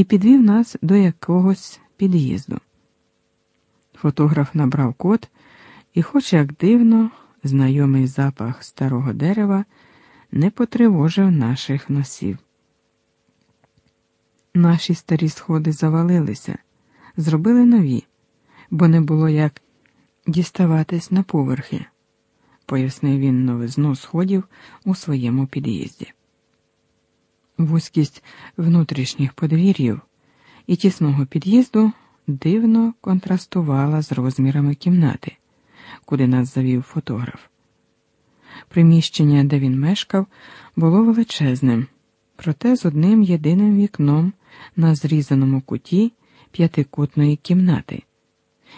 і підвів нас до якогось під'їзду. Фотограф набрав код, і, хоч як дивно, знайомий запах старого дерева не потривожив наших носів. Наші старі сходи завалилися, зробили нові, бо не було як діставатись на поверхи, пояснив він новизну сходів у своєму під'їзді. Вузькість внутрішніх подвір'їв і тісного під'їзду дивно контрастувала з розмірами кімнати, куди нас завів фотограф. Приміщення, де він мешкав, було величезним, проте з одним єдиним вікном на зрізаному куті п'ятикутної кімнати,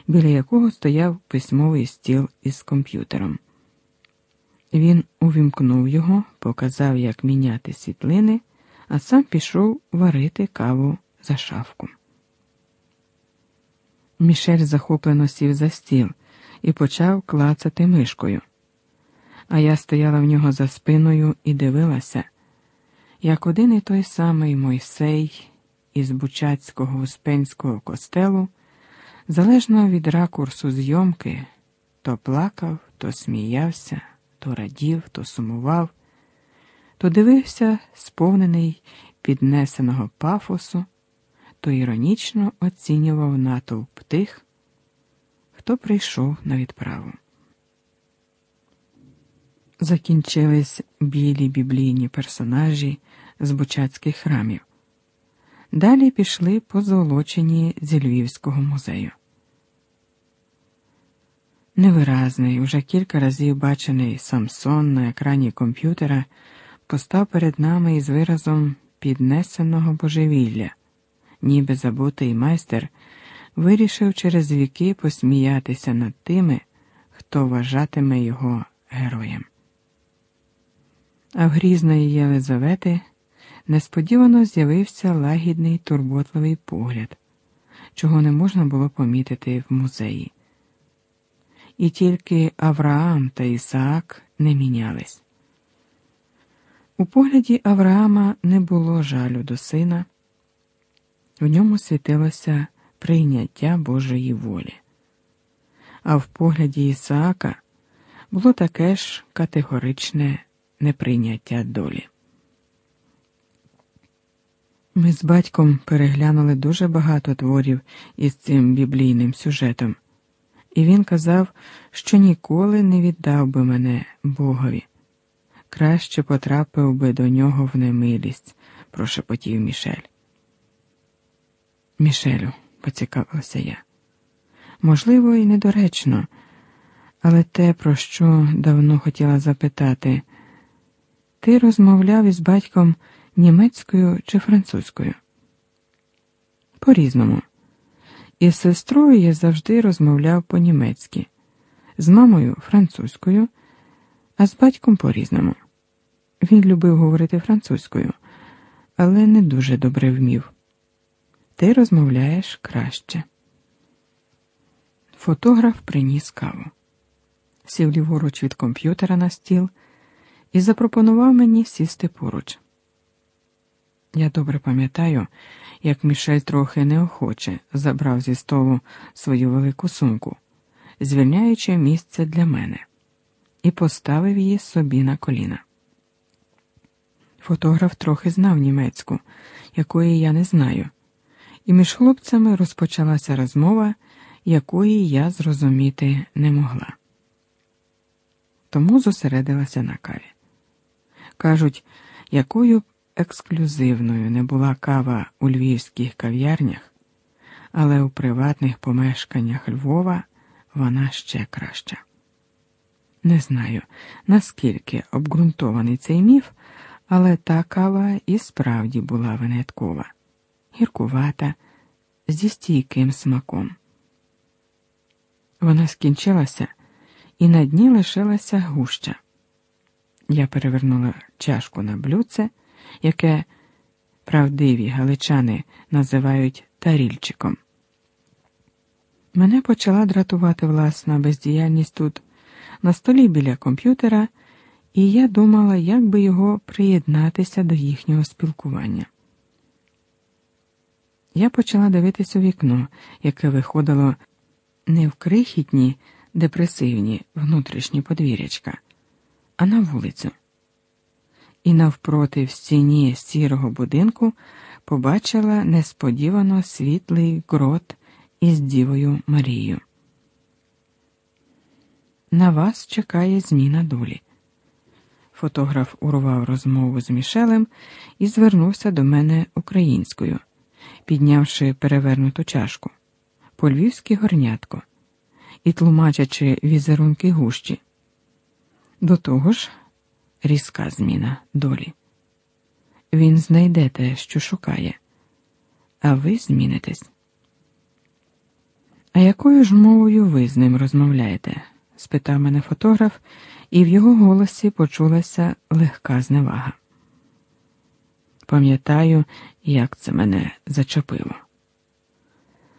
біля якого стояв письмовий стіл із комп'ютером. Він увімкнув його, показав, як міняти світлини, а сам пішов варити каву за шафку. Мішель захоплено сів за стіл і почав клацати мишкою. А я стояла в нього за спиною і дивилася, як один і той самий Мойсей із Бучацького Успенського костелу, залежно від ракурсу зйомки, то плакав, то сміявся, то радів, то сумував, то дивився, сповнений піднесеного пафосу, то іронічно оцінював натовп тих, хто прийшов на відправу. Закінчились білі біблійні персонажі з бучацьких храмів. Далі пішли позолочені зі Львівського музею. Невиразний, уже кілька разів бачений Самсон на екрані комп'ютера постав перед нами із виразом піднесеного божевілля, ніби забутий майстер вирішив через віки посміятися над тими, хто вважатиме його героєм. А в грізної Єлизавети несподівано з'явився лагідний турботливий погляд, чого не можна було помітити в музеї. І тільки Авраам та Ісаак не мінялись. У погляді Авраама не було жалю до сина, в ньому світилося прийняття Божої волі. А в погляді Ісаака було таке ж категоричне неприйняття долі. Ми з батьком переглянули дуже багато творів із цим біблійним сюжетом, і він казав, що ніколи не віддав би мене Богові. Краще потрапив би до нього в немилість, прошепотів Мішель. Мішелю, поцікавилася я. Можливо, і недоречно, але те, про що давно хотіла запитати, ти розмовляв із батьком німецькою чи французькою? По різному. Із сестрою я завжди розмовляв по-німецьки, з мамою французькою, а з батьком по різному. Він любив говорити французькою, але не дуже добре вмів. Ти розмовляєш краще. Фотограф приніс каву, сів ліворуч від комп'ютера на стіл і запропонував мені сісти поруч. Я добре пам'ятаю, як Мішель трохи неохоче забрав зі столу свою велику сумку, звільняючи місце для мене, і поставив її собі на коліна. Фотограф трохи знав німецьку, якої я не знаю, і між хлопцями розпочалася розмова, якої я зрозуміти не могла. Тому зосередилася на каві. Кажуть, якою б ексклюзивною не була кава у львівських кав'ярнях, але у приватних помешканнях Львова вона ще краща. Не знаю, наскільки обґрунтований цей міф, але та кава і справді була виняткова, гіркувата, зі стійким смаком. Вона скінчилася, і на дні лишилася гуща. Я перевернула чашку на блюдце, яке правдиві галичани називають тарільчиком. Мене почала дратувати власна бездіяльність тут, на столі біля комп'ютера, і я думала, як би його приєднатися до їхнього спілкування. Я почала дивитись у вікно, яке виходило не в крихітні, депресивні внутрішні подвір'ячка, а на вулицю. І навпроти в стіні сірого будинку побачила несподівано світлий грот із Дівою Марією. На вас чекає зміна долі. Фотограф урвав розмову з Мішелем і звернувся до мене українською, піднявши перевернуту чашку, по-львівськи горнятко і тлумачачи візерунки гущі. До того ж, різка зміна долі. Він знайде те, що шукає, а ви змінитесь. А якою ж мовою ви з ним розмовляєте? Спитав мене фотограф, і в його голосі почулася легка зневага. Пам'ятаю, як це мене зачепило.